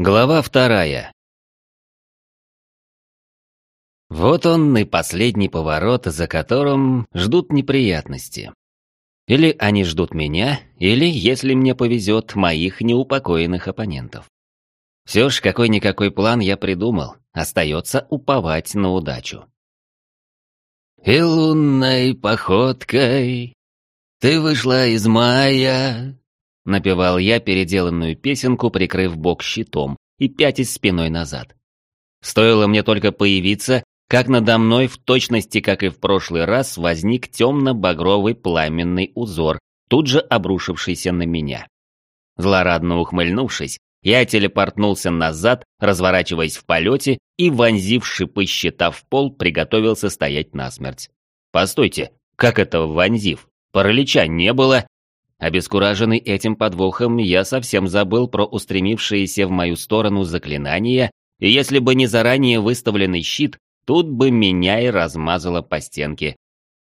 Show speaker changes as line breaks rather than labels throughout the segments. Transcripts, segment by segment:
Глава вторая. Вот он и последний поворот, за которым ждут неприятности. Или они ждут меня, или, если мне повезет, моих неупокоенных оппонентов. Все ж, какой-никакой план я придумал, остается уповать на удачу. «И лунной походкой ты вышла из мая, Напевал я переделанную песенку, прикрыв бок щитом и пятясь спиной назад. Стоило мне только появиться, как надо мной в точности, как и в прошлый раз, возник темно-багровый пламенный узор, тут же обрушившийся на меня. Злорадно ухмыльнувшись, я телепортнулся назад, разворачиваясь в полете и, вонзив шипы щита в пол, приготовился стоять насмерть. Постойте, как это вонзив? Паралича не было, Обескураженный этим подвохом, я совсем забыл про устремившиеся в мою сторону заклинания, и если бы не заранее выставленный щит, тут бы меня и размазало по стенке,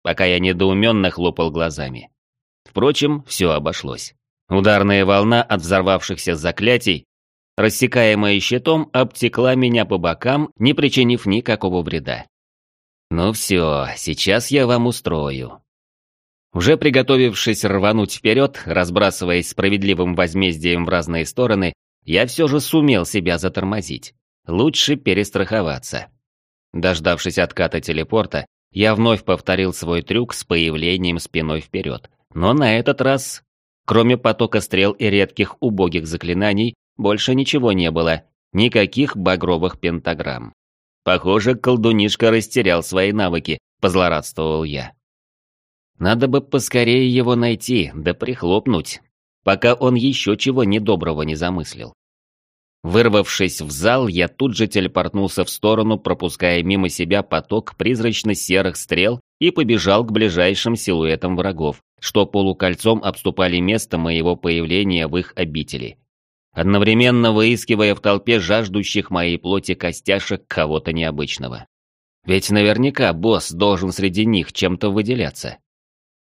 пока я недоуменно хлопал глазами. Впрочем, все обошлось. Ударная волна от взорвавшихся заклятий, рассекаемая щитом, обтекла меня по бокам, не причинив никакого вреда. «Ну все, сейчас я вам устрою», уже приготовившись рвануть вперед, разбрасываясь справедливым возмездием в разные стороны, я все же сумел себя затормозить. Лучше перестраховаться. Дождавшись отката телепорта, я вновь повторил свой трюк с появлением спиной вперед. Но на этот раз, кроме потока стрел и редких убогих заклинаний, больше ничего не было. Никаких багровых пентаграмм. Похоже, колдунишка растерял свои навыки, позлорадствовал я. Надо бы поскорее его найти, да прихлопнуть, пока он еще чего недоброго не замыслил. Вырвавшись в зал, я тут же телепортнулся в сторону, пропуская мимо себя поток призрачно-серых стрел и побежал к ближайшим силуэтам врагов, что полукольцом обступали место моего появления в их обители. Одновременно выискивая в толпе жаждущих моей плоти костяшек кого-то необычного. Ведь наверняка босс должен среди них чем-то выделяться.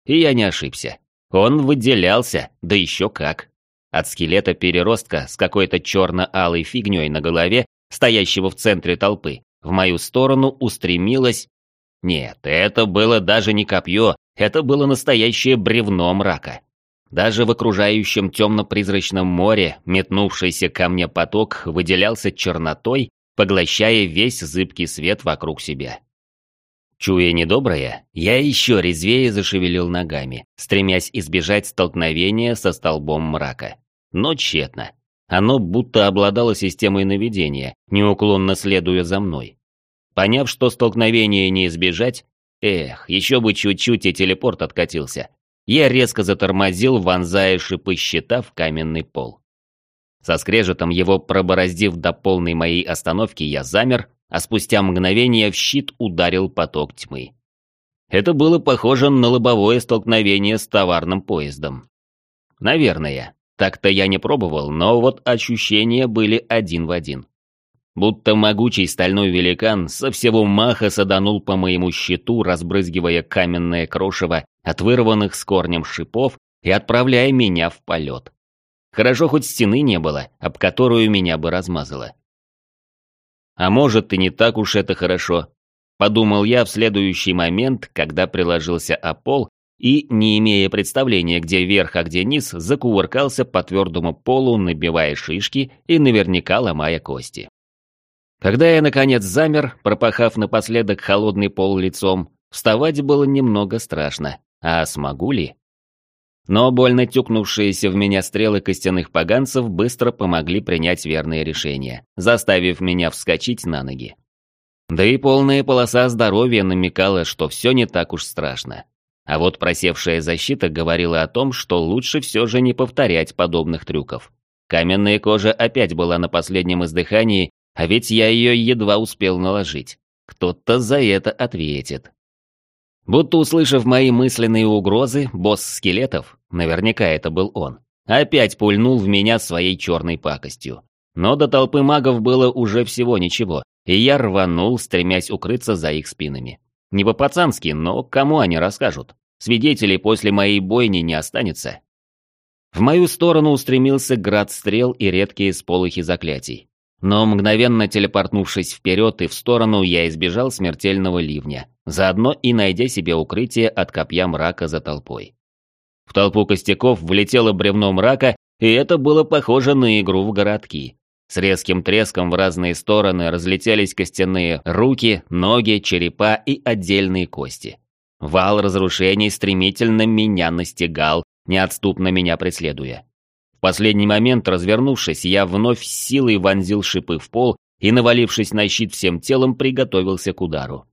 И я не ошибся. Он выделялся, да еще как. От скелета переростка с какой-то черно-алой фигней на голове, стоящего в центре толпы, в мою сторону устремилось... Нет, это было даже не копье, это было настоящее бревно мрака. Даже в окружающем темно-призрачном море метнувшийся ко мне поток выделялся чернотой, поглощая весь зыбкий свет вокруг себя. Чуя недоброе, я еще резвее зашевелил ногами, стремясь избежать столкновения со столбом мрака. Но тщетно. Оно будто обладало системой наведения, неуклонно следуя за мной. Поняв, что столкновение не избежать, эх, еще бы чуть-чуть и телепорт откатился, я резко затормозил, вонзая шипы щита в каменный пол. Со скрежетом его пробороздив до полной моей остановки, я замер, а спустя мгновение в щит ударил поток тьмы. Это было похоже на лобовое столкновение с товарным поездом. Наверное. Так-то я не пробовал, но вот ощущения были один в один. Будто могучий стальной великан со всего маха саданул по моему щиту, разбрызгивая каменное крошево от вырванных с корнем шипов и отправляя меня в полет. Хорошо хоть стены не было, об которую меня бы размазало. А может, и не так уж это хорошо. Подумал я в следующий момент, когда приложился о пол и, не имея представления, где верх, а где низ, закувыркался по твердому полу, набивая шишки и наверняка ломая кости. Когда я, наконец, замер, пропахав напоследок холодный пол лицом, вставать было немного страшно. А смогу ли? Но больно тюкнувшиеся в меня стрелы костяных поганцев быстро помогли принять верное решение, заставив меня вскочить на ноги. Да и полная полоса здоровья намекала, что все не так уж страшно. А вот просевшая защита говорила о том, что лучше все же не повторять подобных трюков. Каменная кожа опять была на последнем издыхании, а ведь я ее едва успел наложить. Кто-то за это ответит. Будто услышав мои мысленные угрозы, босс скелетов, наверняка это был он, опять пульнул в меня своей черной пакостью. Но до толпы магов было уже всего ничего, и я рванул, стремясь укрыться за их спинами. Не по-пацански, но кому они расскажут? Свидетелей после моей бойни не останется. В мою сторону устремился град стрел и редкие сполохи заклятий. Но мгновенно телепортнувшись вперед и в сторону, я избежал смертельного ливня, заодно и найдя себе укрытие от копья мрака за толпой. В толпу костяков влетело бревно мрака, и это было похоже на игру в городки. С резким треском в разные стороны разлетелись костяные руки, ноги, черепа и отдельные кости. Вал разрушений стремительно меня настигал, неотступно меня преследуя последний момент, развернувшись, я вновь силой вонзил шипы в пол и, навалившись на щит всем телом, приготовился к удару.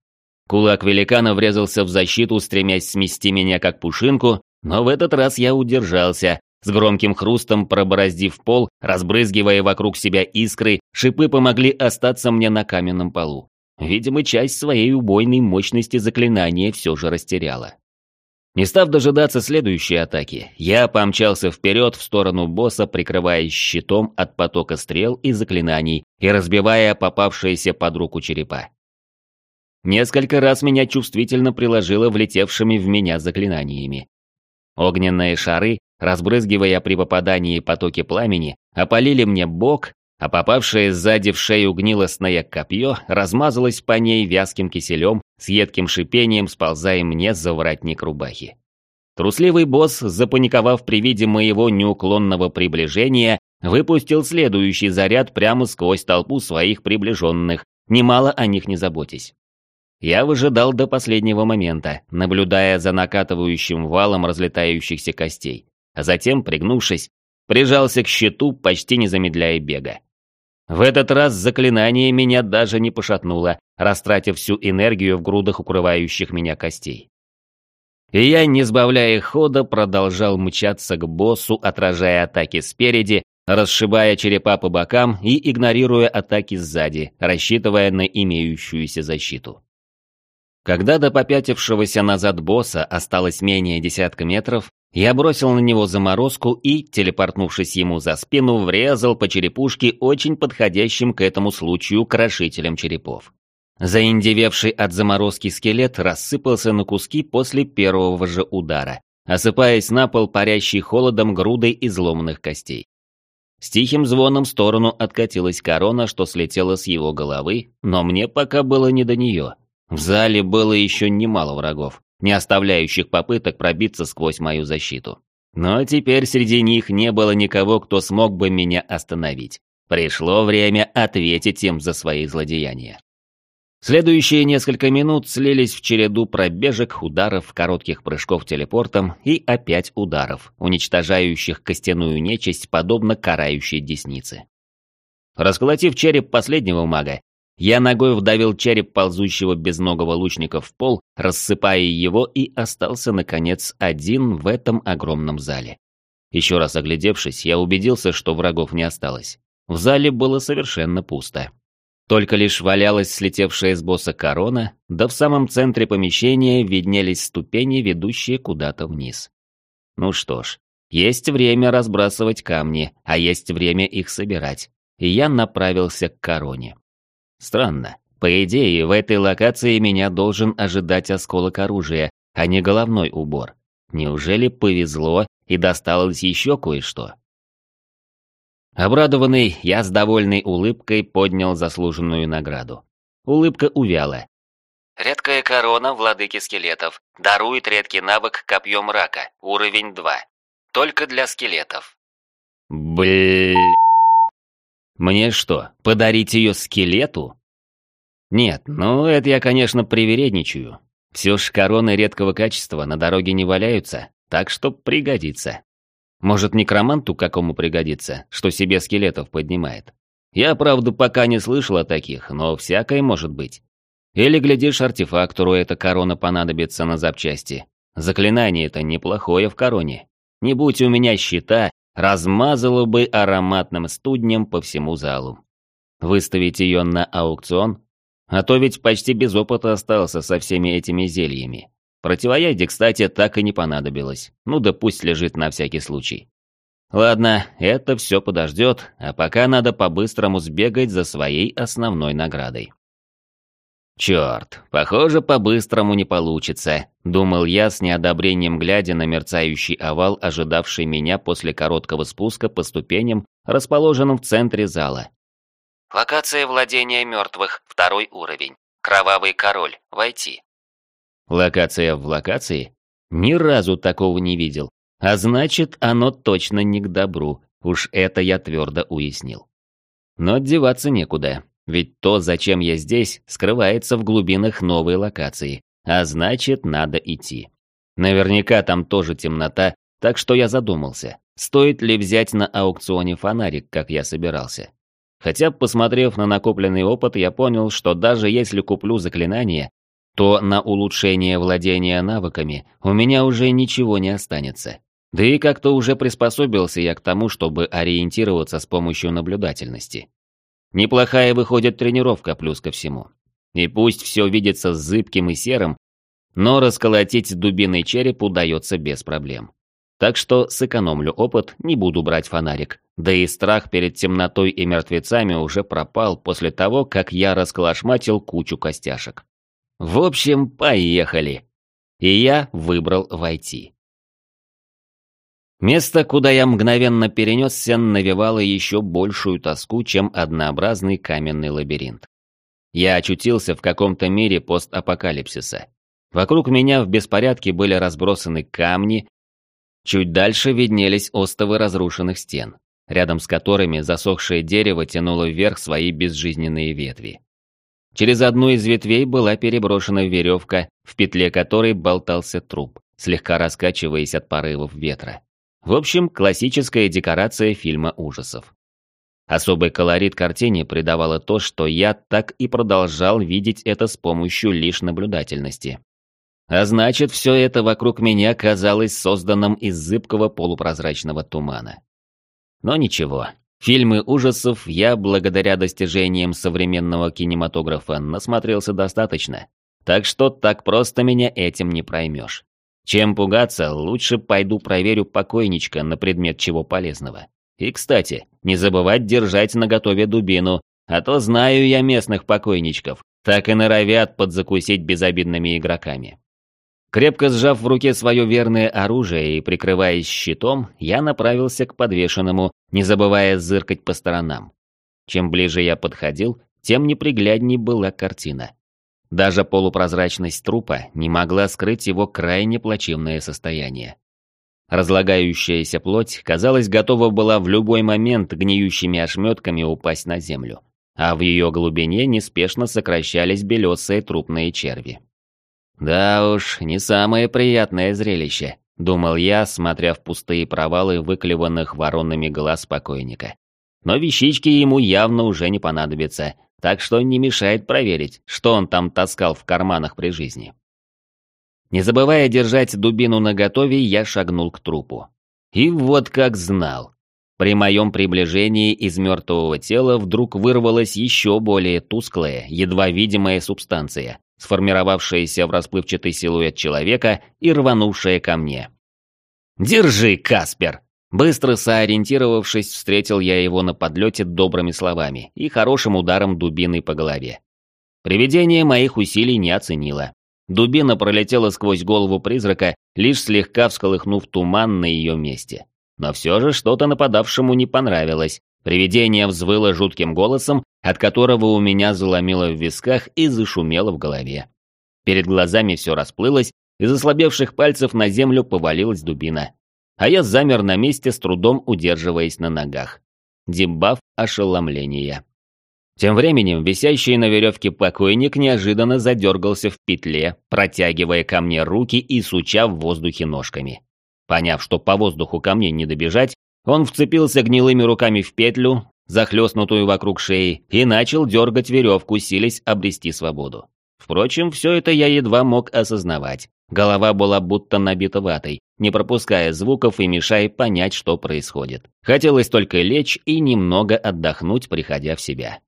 Кулак великана врезался в защиту, стремясь смести меня как пушинку, но в этот раз я удержался, с громким хрустом пробороздив пол, разбрызгивая вокруг себя искры, шипы помогли остаться мне на каменном полу. Видимо, часть своей убойной мощности заклинания все же растеряла. Не став дожидаться следующей атаки, я помчался вперед в сторону босса, прикрываясь щитом от потока стрел и заклинаний и разбивая попавшиеся под руку черепа. Несколько раз меня чувствительно приложило влетевшими в меня заклинаниями. Огненные шары, разбрызгивая при попадании потоки пламени, опалили мне бок, а попавшее сзади в шею гнилостное копье размазалось по ней вязким киселем, с едким шипением сползая мне за воротник рубахи. Трусливый босс, запаниковав при виде моего неуклонного приближения, выпустил следующий заряд прямо сквозь толпу своих приближенных, немало о них не заботясь. Я выжидал до последнего момента, наблюдая за накатывающим валом разлетающихся костей, а затем, пригнувшись, прижался к щиту, почти не замедляя бега. В этот раз заклинание меня даже не пошатнуло, растратив всю энергию в грудах укрывающих меня костей. И я, не сбавляя хода, продолжал мчаться к боссу, отражая атаки спереди, расшибая черепа по бокам и игнорируя атаки сзади, рассчитывая на имеющуюся защиту. Когда до попятившегося назад босса осталось менее десятка метров, я бросил на него заморозку и, телепортнувшись ему за спину, врезал по черепушке очень подходящим к этому случаю крошителем черепов. Заиндевевший от заморозки скелет рассыпался на куски после первого же удара, осыпаясь на пол парящей холодом грудой изломанных костей. С тихим звоном в сторону откатилась корона, что слетела с его головы, но мне пока было не до нее. В зале было еще немало врагов не оставляющих попыток пробиться сквозь мою защиту. Но теперь среди них не было никого, кто смог бы меня остановить. Пришло время ответить им за свои злодеяния. Следующие несколько минут слились в череду пробежек, ударов, коротких прыжков телепортом и опять ударов, уничтожающих костяную нечисть, подобно карающей деснице. Расколотив череп последнего мага, я ногой вдавил череп ползущего безногого лучника в пол, рассыпая его, и остался, наконец, один в этом огромном зале. Еще раз оглядевшись, я убедился, что врагов не осталось. В зале было совершенно пусто. Только лишь валялась слетевшая с босса корона, да в самом центре помещения виднелись ступени, ведущие куда-то вниз. Ну что ж, есть время разбрасывать камни, а есть время их собирать. И я направился к короне. Странно. По идее, в этой локации меня должен ожидать осколок оружия, а не головной убор. Неужели повезло и досталось еще кое-что? Обрадованный, я с довольной улыбкой поднял заслуженную награду. Улыбка увяла. Редкая корона владыки скелетов. Дарует редкий навык копье мрака. Уровень 2. Только для скелетов. Блин. Мне что, подарить ее скелету? Нет, ну это я, конечно, привередничаю. Все ж короны редкого качества на дороге не валяются, так что пригодится. Может, некроманту какому пригодится, что себе скелетов поднимает. Я, правда, пока не слышал о таких, но всякое может быть. Или, глядишь, артефактору эта корона понадобится на запчасти. Заклинание-то неплохое в короне. Не будь у меня щита, размазало бы ароматным студнем по всему залу. Выставить ее на аукцион? А то ведь почти без опыта остался со всеми этими зельями. Противоядие, кстати, так и не понадобилось. Ну да пусть лежит на всякий случай. Ладно, это все подождет, а пока надо по-быстрому сбегать за своей основной наградой. Черт, похоже, по-быстрому не получится, думал я с неодобрением глядя на мерцающий овал, ожидавший меня после короткого спуска по ступеням, расположенным в центре зала.
Локация владения мертвых, второй уровень. Кровавый король, войти.
Локация в локации? Ни разу такого не видел. А значит, оно точно не к добру. Уж это я твердо уяснил. Но деваться некуда. Ведь то, зачем я здесь, скрывается в глубинах новой локации, а значит, надо идти. Наверняка там тоже темнота, так что я задумался, стоит ли взять на аукционе фонарик, как я собирался. Хотя, посмотрев на накопленный опыт, я понял, что даже если куплю заклинание, то на улучшение владения навыками у меня уже ничего не останется. Да и как-то уже приспособился я к тому, чтобы ориентироваться с помощью наблюдательности. Неплохая выходит тренировка плюс ко всему. И пусть все видится зыбким и серым, но расколотить дубиной череп удается без проблем. Так что сэкономлю опыт, не буду брать фонарик. Да и страх перед темнотой и мертвецами уже пропал после того, как я расколошматил кучу костяшек. В общем, поехали. И я выбрал войти. Место, куда я мгновенно перенесся, навевало еще большую тоску, чем однообразный каменный лабиринт. Я очутился в каком-то мире постапокалипсиса. Вокруг меня в беспорядке были разбросаны камни, чуть дальше виднелись остовы разрушенных стен, рядом с которыми засохшее дерево тянуло вверх свои безжизненные ветви. Через одну из ветвей была переброшена веревка, в петле которой болтался труп, слегка раскачиваясь от порывов ветра. В общем, классическая декорация фильма ужасов. Особый колорит картине придавало то, что я так и продолжал видеть это с помощью лишь наблюдательности. А значит, все это вокруг меня казалось созданным из зыбкого полупрозрачного тумана. Но ничего, фильмы ужасов я, благодаря достижениям современного кинематографа, насмотрелся достаточно, так что так просто меня этим не проймешь. Чем пугаться, лучше пойду проверю покойничка на предмет чего полезного. И, кстати, не забывать держать наготове дубину, а то знаю я местных покойничков, так и норовят подзакусить безобидными игроками. Крепко сжав в руке свое верное оружие и прикрываясь щитом, я направился к подвешенному, не забывая зыркать по сторонам. Чем ближе я подходил, тем неприглядней была картина. Даже полупрозрачность трупа не могла скрыть его крайне плачевное состояние. Разлагающаяся плоть, казалось, готова была в любой момент гниющими ошметками упасть на землю, а в ее глубине неспешно сокращались белесые трупные черви. «Да уж, не самое приятное зрелище», — думал я, смотря в пустые провалы выклеванных воронами глаз покойника. Но вещички ему явно уже не понадобятся, так что не мешает проверить, что он там таскал в карманах при жизни. Не забывая держать дубину наготове, я шагнул к трупу. И вот как знал. При моем приближении из мертвого тела вдруг вырвалась еще более тусклая, едва видимая субстанция, сформировавшаяся в расплывчатый силуэт человека и рванувшая ко мне. «Держи, Каспер!» Быстро соориентировавшись, встретил я его на подлете добрыми словами и хорошим ударом дубиной по голове. Привидение моих усилий не оценило. Дубина пролетела сквозь голову призрака, лишь слегка всколыхнув туман на ее месте. Но все же что-то нападавшему не понравилось. Привидение взвыло жутким голосом, от которого у меня заломило в висках и зашумело в голове. Перед глазами все расплылось, из ослабевших пальцев на землю повалилась дубина а я замер на месте, с трудом удерживаясь на ногах. Дебаф ошеломления. Тем временем висящий на веревке покойник неожиданно задергался в петле, протягивая ко мне руки и суча в воздухе ножками. Поняв, что по воздуху ко мне не добежать, он вцепился гнилыми руками в петлю, захлестнутую вокруг шеи, и начал дергать веревку, силясь обрести свободу. Впрочем, все это я едва мог осознавать. Голова была будто набита ватой, не пропуская звуков и мешая понять, что происходит. Хотелось только лечь и немного отдохнуть, приходя в себя.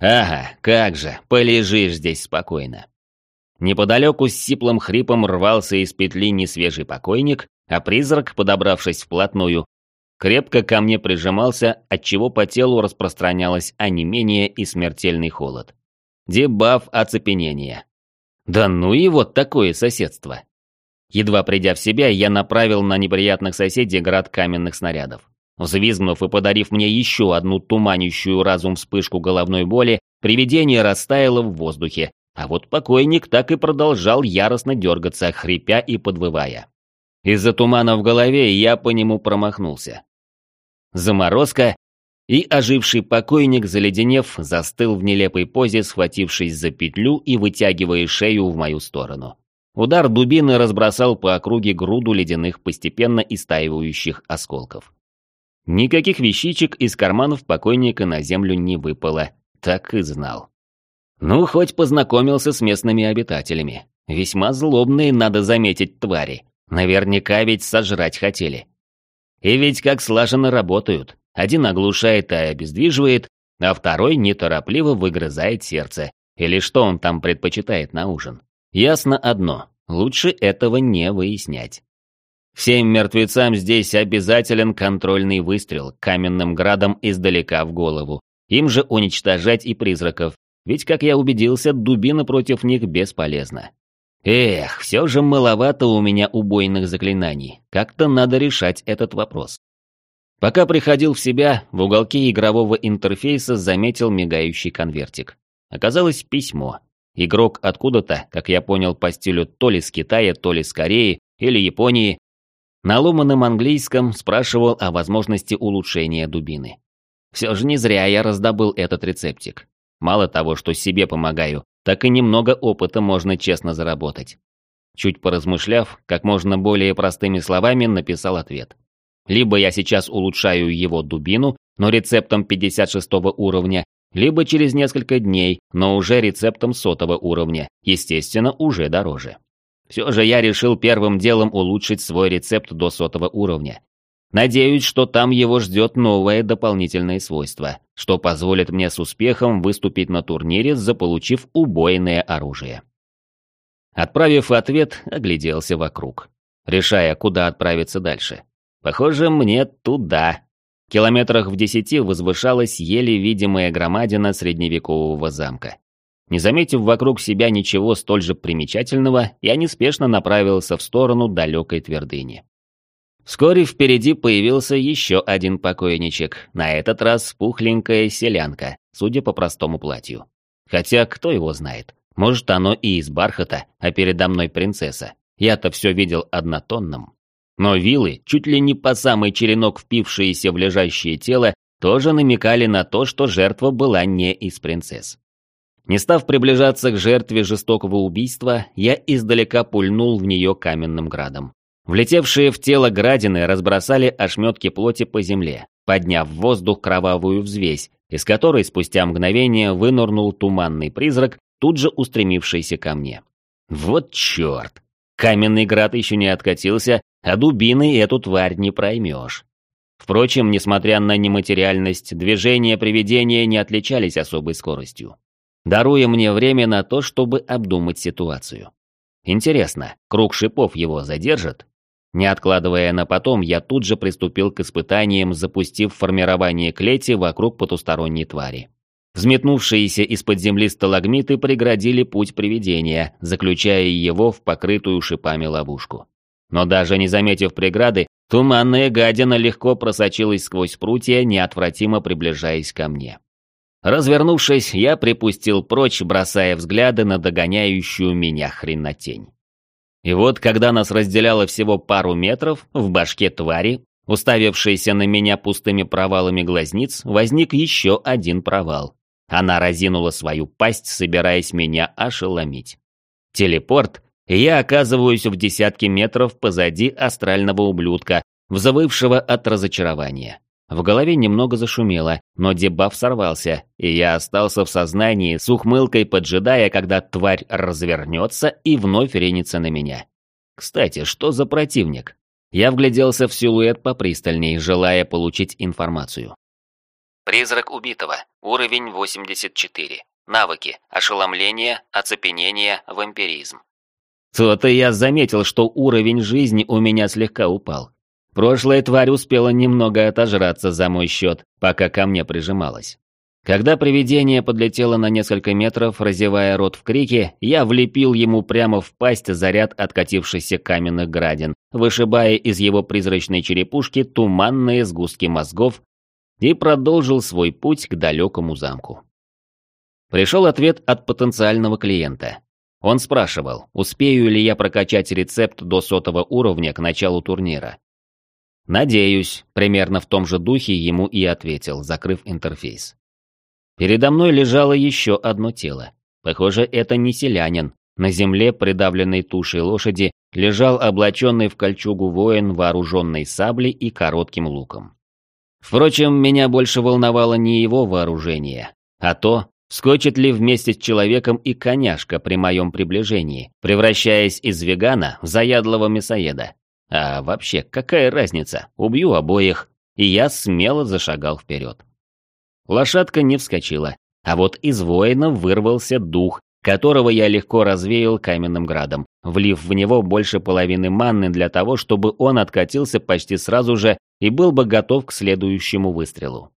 Ага, как же, полежишь здесь спокойно. Неподалеку с сиплым хрипом рвался из петли несвежий покойник, а призрак, подобравшись вплотную, крепко ко мне прижимался, отчего по телу распространялось онемение и смертельный холод. Дебаф оцепенения. Да ну и вот такое соседство. Едва придя в себя, я направил на неприятных соседей град каменных снарядов. Взвизгнув и подарив мне еще одну туманящую разум вспышку головной боли, привидение растаяло в воздухе, а вот покойник так и продолжал яростно дергаться, хрипя и подвывая. Из-за тумана в голове я по нему промахнулся. Заморозка, и оживший покойник, заледенев, застыл в нелепой позе, схватившись за петлю и вытягивая шею в мою сторону. Удар дубины разбросал по округе груду ледяных постепенно истаивающих осколков. Никаких вещичек из карманов покойника на землю не выпало, так и знал. Ну, хоть познакомился с местными обитателями. Весьма злобные, надо заметить, твари. Наверняка ведь сожрать хотели. И ведь как слаженно работают. Один оглушает и обездвиживает, а второй неторопливо выгрызает сердце. Или что он там предпочитает на ужин. Ясно одно, лучше этого не выяснять. Всем мертвецам здесь обязателен контрольный выстрел каменным градом издалека в голову. Им же уничтожать и призраков, ведь, как я убедился, дубина против них бесполезна. Эх, все же маловато у меня убойных заклинаний. Как-то надо решать этот вопрос. Пока приходил в себя, в уголке игрового интерфейса заметил мигающий конвертик. Оказалось письмо. Игрок откуда-то, как я понял по стилю то ли с Китая, то ли с Кореи или Японии, на ломаном английском спрашивал о возможности улучшения дубины. Все же не зря я раздобыл этот рецептик. Мало того, что себе помогаю, так и немного опыта можно честно заработать. Чуть поразмышляв, как можно более простыми словами написал ответ. Либо я сейчас улучшаю его дубину, но рецептом 56 уровня, либо через несколько дней, но уже рецептом сотого уровня, естественно, уже дороже. Все же я решил первым делом улучшить свой рецепт до сотого уровня. Надеюсь, что там его ждет новое дополнительное свойство, что позволит мне с успехом выступить на турнире, заполучив убойное оружие. Отправив ответ, огляделся вокруг, решая, куда отправиться дальше. Похоже, мне туда. В километрах в десяти возвышалась еле видимая громадина средневекового замка. Не заметив вокруг себя ничего столь же примечательного, я неспешно направился в сторону далекой твердыни. Вскоре впереди появился еще один покойничек, на этот раз пухленькая селянка, судя по простому платью. Хотя кто его знает, может оно и из бархата, а передо мной принцесса. Я-то все видел однотонным. Но вилы, чуть ли не по самый черенок впившиеся в лежащее тело, тоже намекали на то, что жертва была не из принцесс. Не став приближаться к жертве жестокого убийства, я издалека пульнул в нее каменным градом. Влетевшие в тело градины разбросали ошметки плоти по земле, подняв в воздух кровавую взвесь, из которой спустя мгновение вынырнул туманный призрак, тут же устремившийся ко мне. Вот черт! Каменный град еще не откатился, а дубиной эту тварь не проймешь. Впрочем, несмотря на нематериальность, движения привидения не отличались особой скоростью, даруя мне время на то, чтобы обдумать ситуацию. Интересно, круг шипов его задержит? Не откладывая на потом, я тут же приступил к испытаниям, запустив формирование клети вокруг потусторонней твари. Взметнувшиеся из-под земли сталагмиты преградили путь привидения, заключая его в покрытую шипами ловушку. Но даже не заметив преграды, туманная гадина легко просочилась сквозь прутья, неотвратимо приближаясь ко мне. Развернувшись, я припустил прочь, бросая взгляды на догоняющую меня хренотень. И вот, когда нас разделяло всего пару метров, в башке твари, уставившейся на меня пустыми провалами глазниц, возник еще один провал. Она разинула свою пасть, собираясь меня ошеломить. Телепорт, и я оказываюсь в десятке метров позади астрального ублюдка, взвывшего от разочарования. В голове немного зашумело, но дебаф сорвался, и я остался в сознании с ухмылкой, поджидая, когда тварь развернется и вновь ринется на меня. Кстати, что за противник? Я вгляделся в силуэт попристальней, желая получить информацию.
Призрак убитого. Уровень 84. Навыки. Ошеломление, оцепенение, вампиризм.
То-то я заметил, что уровень жизни у меня слегка упал. Прошлая тварь успела немного отожраться за мой счет, пока ко мне прижималась. Когда привидение подлетело на несколько метров, разевая рот в крике, я влепил ему прямо в пасть заряд откатившихся каменных градин, вышибая из его призрачной черепушки туманные сгустки мозгов и продолжил свой путь к далекому замку. Пришел ответ от потенциального клиента. Он спрашивал, успею ли я прокачать рецепт до сотого уровня к началу турнира. «Надеюсь», примерно в том же духе ему и ответил, закрыв интерфейс. Передо мной лежало еще одно тело. Похоже, это не селянин. На земле, придавленной тушей лошади, лежал облаченный в кольчугу воин, вооруженный саблей и коротким луком. Впрочем, меня больше волновало не его вооружение, а то, скочит ли вместе с человеком и коняшка при моем приближении, превращаясь из вегана в заядлого мясоеда. А вообще, какая разница, убью обоих, и я смело зашагал вперед. Лошадка не вскочила, а вот из воина вырвался дух, которого я легко развеял каменным градом, влив в него больше половины манны для того, чтобы он откатился почти сразу же и был бы готов к следующему выстрелу.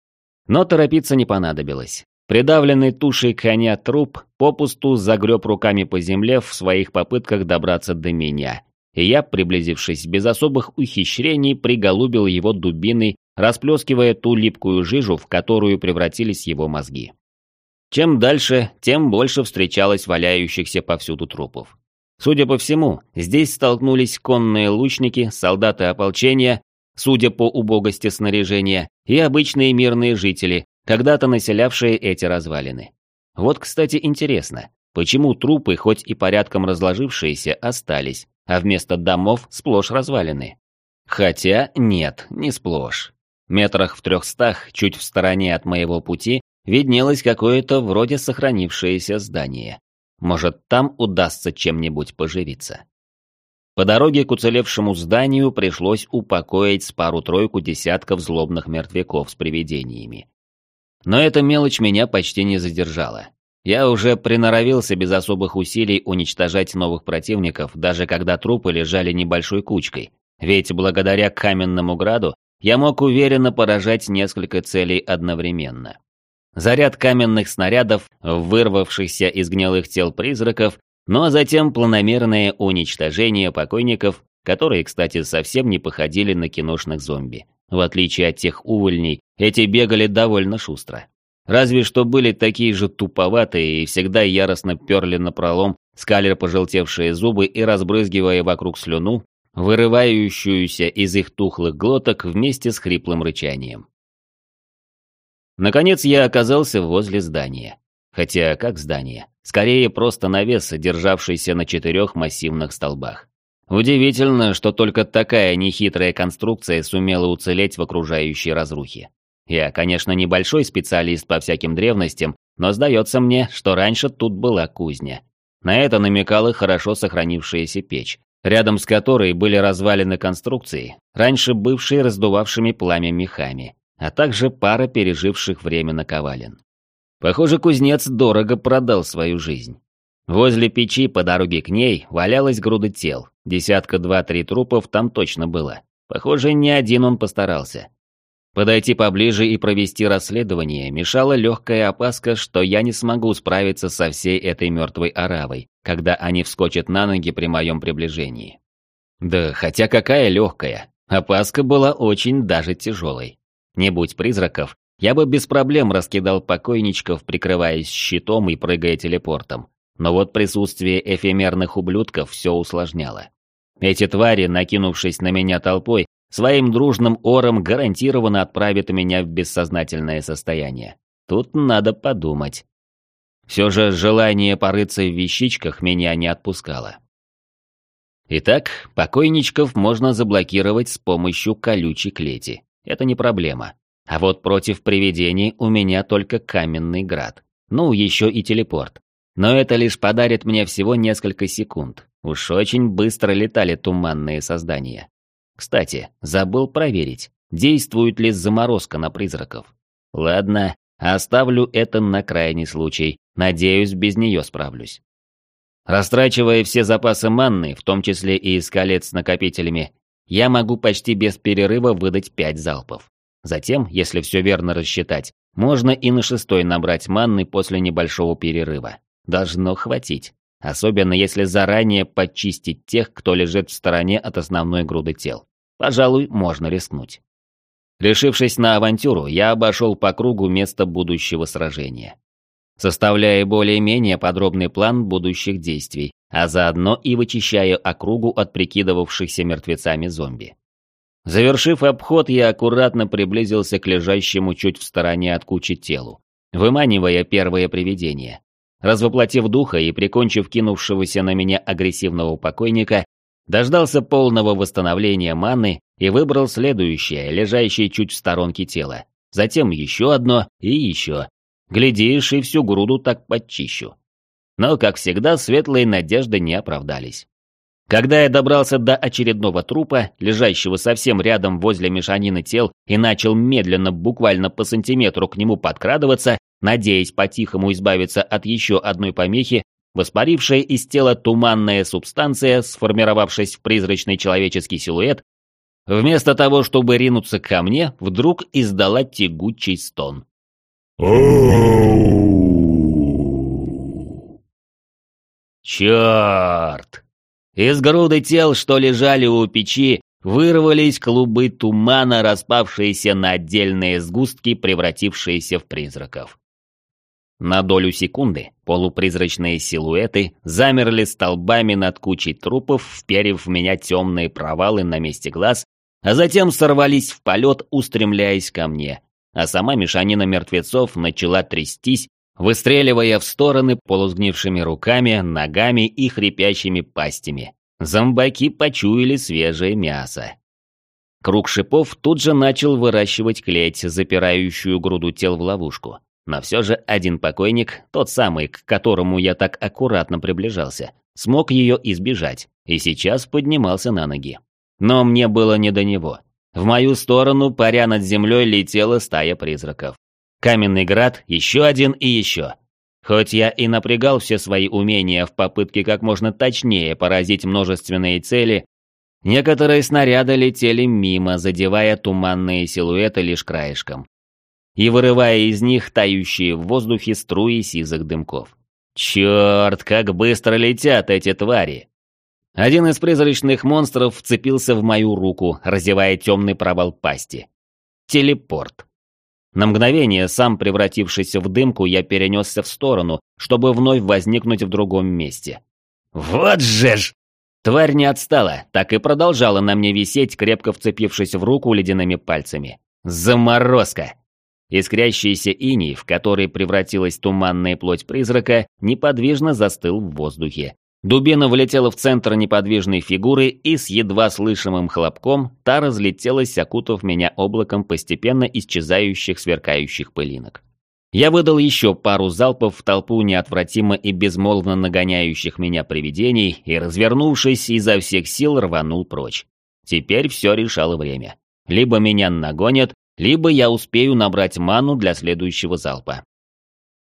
Но торопиться не понадобилось. Придавленный тушей коня труп попусту загреб руками по земле в своих попытках добраться до меня, и я, приблизившись без особых ухищрений, приголубил его дубиной расплескивая ту липкую жижу, в которую превратились его мозги. Чем дальше, тем больше встречалось валяющихся повсюду трупов. Судя по всему, здесь столкнулись конные лучники, солдаты ополчения, судя по убогости снаряжения, и обычные мирные жители, когда-то населявшие эти развалины. Вот, кстати, интересно, почему трупы, хоть и порядком разложившиеся, остались, а вместо домов сплошь развалины? Хотя нет, не сплошь. Метрах в трехстах, чуть в стороне от моего пути, виднелось какое-то вроде сохранившееся здание. Может, там удастся чем-нибудь поживиться. По дороге к уцелевшему зданию пришлось упокоить с пару-тройку десятков злобных мертвяков с привидениями. Но эта мелочь меня почти не задержала. Я уже приноровился без особых усилий уничтожать новых противников, даже когда трупы лежали небольшой кучкой. Ведь благодаря каменному граду я мог уверенно поражать несколько целей одновременно. Заряд каменных снарядов, вырвавшихся из гнилых тел призраков, ну а затем планомерное уничтожение покойников, которые, кстати, совсем не походили на киношных зомби. В отличие от тех увольней, эти бегали довольно шустро. Разве что были такие же туповатые и всегда яростно перли на пролом, скаля пожелтевшие зубы и разбрызгивая вокруг слюну, вырывающуюся из их тухлых глоток вместе с хриплым рычанием. Наконец я оказался возле здания. Хотя как здание? Скорее просто навес, державшийся на четырех массивных столбах. Удивительно, что только такая нехитрая конструкция сумела уцелеть в окружающей разрухе. Я, конечно, небольшой специалист по всяким древностям, но сдается мне, что раньше тут была кузня. На это намекала хорошо сохранившаяся печь, рядом с которой были развалины конструкции, раньше бывшие раздувавшими пламя мехами, а также пара переживших время наковален. Похоже, кузнец дорого продал свою жизнь. Возле печи по дороге к ней валялась груда тел, десятка два-три трупов там точно было. Похоже, не один он постарался. Подойти поближе и провести расследование мешала легкая опаска, что я не смогу справиться со всей этой мертвой оравой, когда они вскочат на ноги при моем приближении. Да хотя какая легкая, опаска была очень даже тяжелой. Не будь призраков, я бы без проблем раскидал покойничков, прикрываясь щитом и прыгая телепортом. Но вот присутствие эфемерных ублюдков все усложняло. Эти твари, накинувшись на меня толпой, своим дружным ором гарантированно отправит меня в бессознательное состояние. Тут надо подумать. Все же желание порыться в вещичках меня не отпускало. Итак, покойничков можно заблокировать с помощью колючей клети. Это не проблема. А вот против привидений у меня только каменный град. Ну, еще и телепорт. Но это лишь подарит мне всего несколько секунд. Уж очень быстро летали туманные создания. Кстати, забыл проверить, действует ли заморозка на призраков. Ладно, оставлю это на крайний случай. Надеюсь, без нее справлюсь. Растрачивая все запасы манны, в том числе и из колец с накопителями, я могу почти без перерыва выдать пять залпов. Затем, если все верно рассчитать, Можно и на шестой набрать манны после небольшого перерыва. Должно хватить. Особенно если заранее подчистить тех, кто лежит в стороне от основной груды тел. Пожалуй, можно рискнуть. Решившись на авантюру, я обошел по кругу место будущего сражения. Составляя более-менее подробный план будущих действий, а заодно и вычищая округу от прикидывавшихся мертвецами зомби. Завершив обход, я аккуратно приблизился к лежащему чуть в стороне от кучи телу, выманивая первое привидение. Развоплотив духа и прикончив кинувшегося на меня агрессивного покойника, дождался полного восстановления маны и выбрал следующее, лежащее чуть в сторонке тела. Затем еще одно и еще. Глядишь, и всю груду так подчищу. Но, как всегда, светлые надежды не оправдались. Когда я добрался до очередного трупа, лежащего совсем рядом возле мешанины тел, и начал медленно, буквально по сантиметру к нему подкрадываться, надеясь по-тихому избавиться от еще одной помехи, воспарившая из тела туманная субстанция, сформировавшись в призрачный человеческий силуэт, вместо того, чтобы ринуться ко мне, вдруг издала тягучий стон. Черт! Из груды тел, что лежали у печи, вырвались клубы тумана, распавшиеся на отдельные сгустки, превратившиеся в призраков. На долю секунды полупризрачные силуэты замерли столбами над кучей трупов, вперев в меня темные провалы на месте глаз, а затем сорвались в полет, устремляясь ко мне. А сама мешанина мертвецов начала трястись, выстреливая в стороны полузгнившими руками, ногами и хрипящими пастями. Зомбаки почуяли свежее мясо. Круг шипов тут же начал выращивать клеть, запирающую груду тел в ловушку. Но все же один покойник, тот самый, к которому я так аккуратно приближался, смог ее избежать и сейчас поднимался на ноги. Но мне было не до него. В мою сторону, паря над землей, летела стая призраков. Каменный град, еще один и еще. Хоть я и напрягал все свои умения в попытке как можно точнее поразить множественные цели, некоторые снаряды летели мимо, задевая туманные силуэты лишь краешком и вырывая из них тающие в воздухе струи сизых дымков. Черт, как быстро летят эти твари! Один из призрачных монстров вцепился в мою руку, разевая темный провал пасти. Телепорт. На мгновение, сам превратившись в дымку, я перенесся в сторону, чтобы вновь возникнуть в другом месте. «Вот же ж!» Тварь не отстала, так и продолжала на мне висеть, крепко вцепившись в руку ледяными пальцами. «Заморозка!» Искрящийся иней, в который превратилась туманная плоть призрака, неподвижно застыл в воздухе. Дубина влетела в центр неподвижной фигуры и с едва слышимым хлопком та разлетелась, окутав меня облаком постепенно исчезающих сверкающих пылинок. Я выдал еще пару залпов в толпу неотвратимо и безмолвно нагоняющих меня привидений и, развернувшись, изо всех сил рванул прочь. Теперь все решало время. Либо меня нагонят, либо я успею набрать ману для следующего залпа.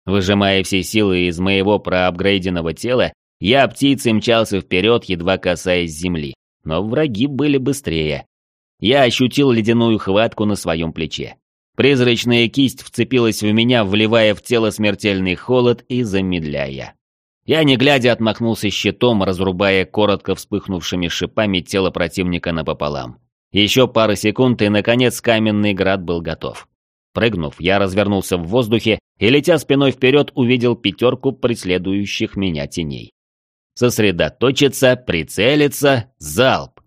Выжимая все силы из моего проапгрейденного тела, я птицей мчался вперед, едва касаясь земли, но враги были быстрее. Я ощутил ледяную хватку на своем плече. Призрачная кисть вцепилась в меня, вливая в тело смертельный холод и замедляя. Я, не глядя, отмахнулся щитом, разрубая коротко вспыхнувшими шипами тело противника напополам. Еще пара секунд, и, наконец, каменный град был готов. Прыгнув, я развернулся в воздухе и, летя спиной вперед, увидел пятерку преследующих меня теней. Сосредоточиться, прицелиться, залп.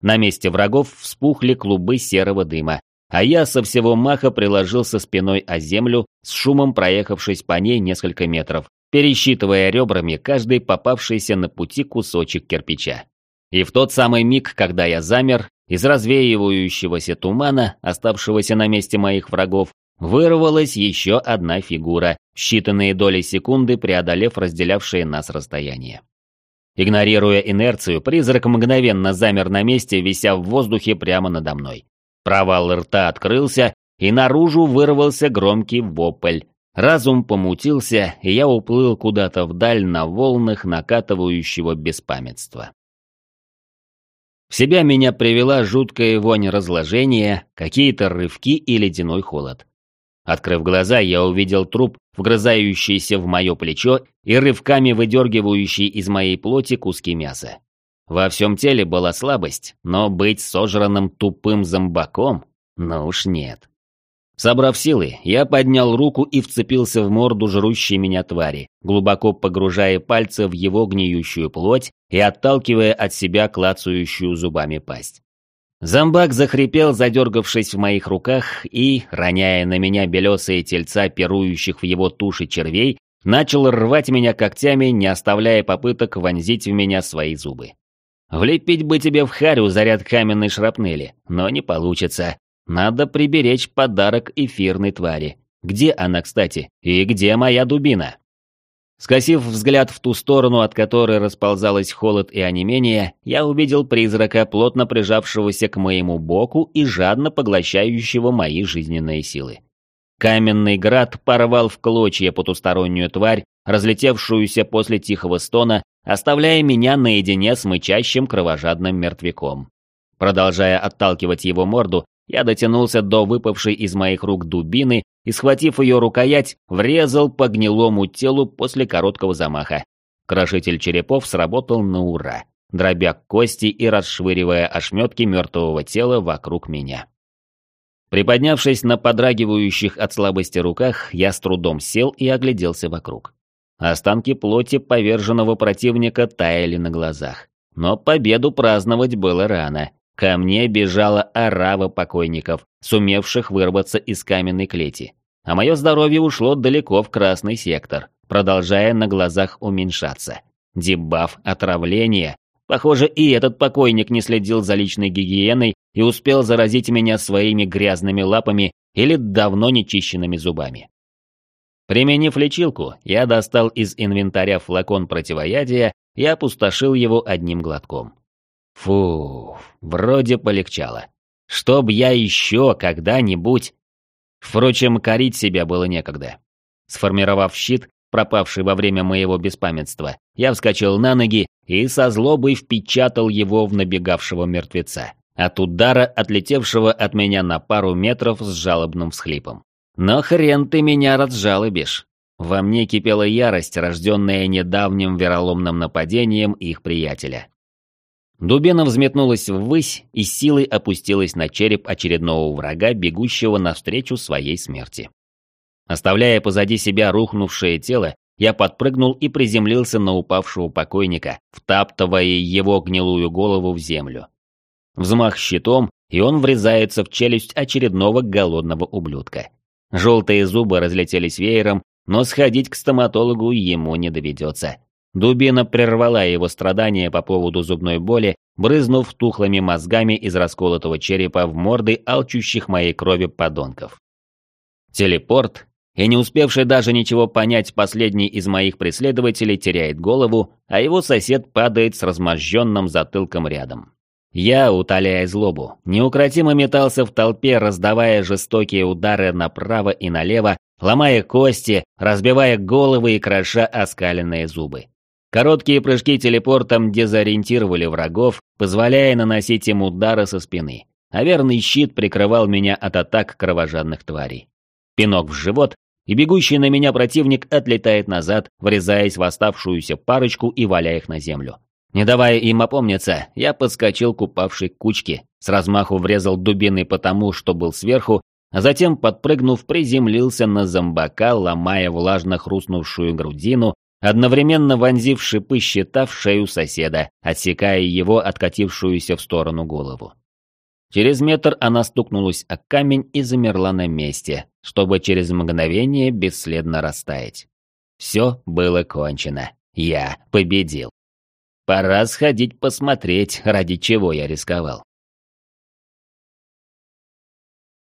На месте врагов вспухли клубы серого дыма, а я со всего маха приложился спиной о землю, с шумом проехавшись по ней несколько метров, пересчитывая ребрами каждый попавшийся на пути кусочек кирпича. И в тот самый миг, когда я замер, из развеивающегося тумана, оставшегося на месте моих врагов, вырвалась еще одна фигура, считанные доли секунды преодолев разделявшее нас расстояние. Игнорируя инерцию, призрак мгновенно замер на месте, вися в воздухе прямо надо мной. Провал рта открылся, и наружу вырвался громкий вопль. Разум помутился, и я уплыл куда-то вдаль на волнах накатывающего беспамятства. В себя меня привела жуткая вонь разложения, какие-то рывки и ледяной холод. Открыв глаза, я увидел труп, вгрызающийся в мое плечо и рывками выдергивающий из моей плоти куски мяса. Во всем теле была слабость, но быть сожранным тупым зомбаком? Ну уж нет. Собрав силы, я поднял руку и вцепился в морду жрущей меня твари, глубоко погружая пальцы в его гниющую плоть и отталкивая от себя клацающую зубами пасть. Зомбак захрипел, задергавшись в моих руках, и, роняя на меня белесые тельца пирующих в его туши червей, начал рвать меня когтями, не оставляя попыток вонзить в меня свои зубы. Влепить бы тебе в харю заряд каменной шрапнели, но не получится, надо приберечь подарок эфирной твари. Где она, кстати? И где моя дубина? Скосив взгляд в ту сторону, от которой расползалась холод и онемение, я увидел призрака, плотно прижавшегося к моему боку и жадно поглощающего мои жизненные силы. Каменный град порвал в клочья потустороннюю тварь, разлетевшуюся после тихого стона, оставляя меня наедине с мычащим кровожадным мертвяком. Продолжая отталкивать его морду, я дотянулся до выпавшей из моих рук дубины и, схватив ее рукоять, врезал по гнилому телу после короткого замаха. Крошитель черепов сработал на ура, дробя кости и расшвыривая ошметки мертвого тела вокруг меня. Приподнявшись на подрагивающих от слабости руках, я с трудом сел и огляделся вокруг. Останки плоти поверженного противника таяли на глазах. Но победу праздновать было рано. Ко мне бежала орава покойников, сумевших вырваться из каменной клети. А мое здоровье ушло далеко в красный сектор, продолжая на глазах уменьшаться. Дебаф отравления. Похоже, и этот покойник не следил за личной гигиеной и успел заразить меня своими грязными лапами или давно нечищенными зубами. Применив лечилку, я достал из инвентаря флакон противоядия и опустошил его одним глотком. Фу, вроде полегчало. Чтоб я еще когда-нибудь... Впрочем, корить себя было некогда. Сформировав щит, пропавший во время моего беспамятства, я вскочил на ноги и со злобой впечатал его в набегавшего мертвеца, от удара, отлетевшего от меня на пару метров с жалобным всхлипом. Но хрен ты меня разжалобишь. Во мне кипела ярость, рожденная недавним вероломным нападением их приятеля. Дубина взметнулась ввысь и силой опустилась на череп очередного врага, бегущего навстречу своей смерти. Оставляя позади себя рухнувшее тело, я подпрыгнул и приземлился на упавшего покойника, втаптывая его гнилую голову в землю. Взмах щитом, и он врезается в челюсть очередного голодного ублюдка. Желтые зубы разлетелись веером, но сходить к стоматологу ему не доведется. Дубина прервала его страдания по поводу зубной боли, брызнув тухлыми мозгами из расколотого черепа в морды алчущих моей крови подонков. Телепорт, и не успевший даже ничего понять последний из моих преследователей теряет голову, а его сосед падает с разможженным затылком рядом. Я, утоляя злобу, неукротимо метался в толпе, раздавая жестокие удары направо и налево, ломая кости, разбивая головы и кроша оскаленные зубы. Короткие прыжки телепортом дезориентировали врагов, позволяя наносить им удары со спины, а верный щит прикрывал меня от атак кровожадных тварей. Пинок в живот, и бегущий на меня противник отлетает назад, врезаясь в оставшуюся парочку и валяя их на землю. Не давая им опомниться, я подскочил к упавшей кучке, с размаху врезал дубиной по тому, что был сверху, а затем, подпрыгнув, приземлился на зомбака, ломая влажно хрустнувшую грудину одновременно вонзив шипы щита в шею соседа, отсекая его откатившуюся в сторону голову. Через метр она стукнулась о камень и замерла на месте, чтобы через мгновение бесследно растаять. Все было кончено. Я победил. Пора сходить посмотреть, ради чего я рисковал.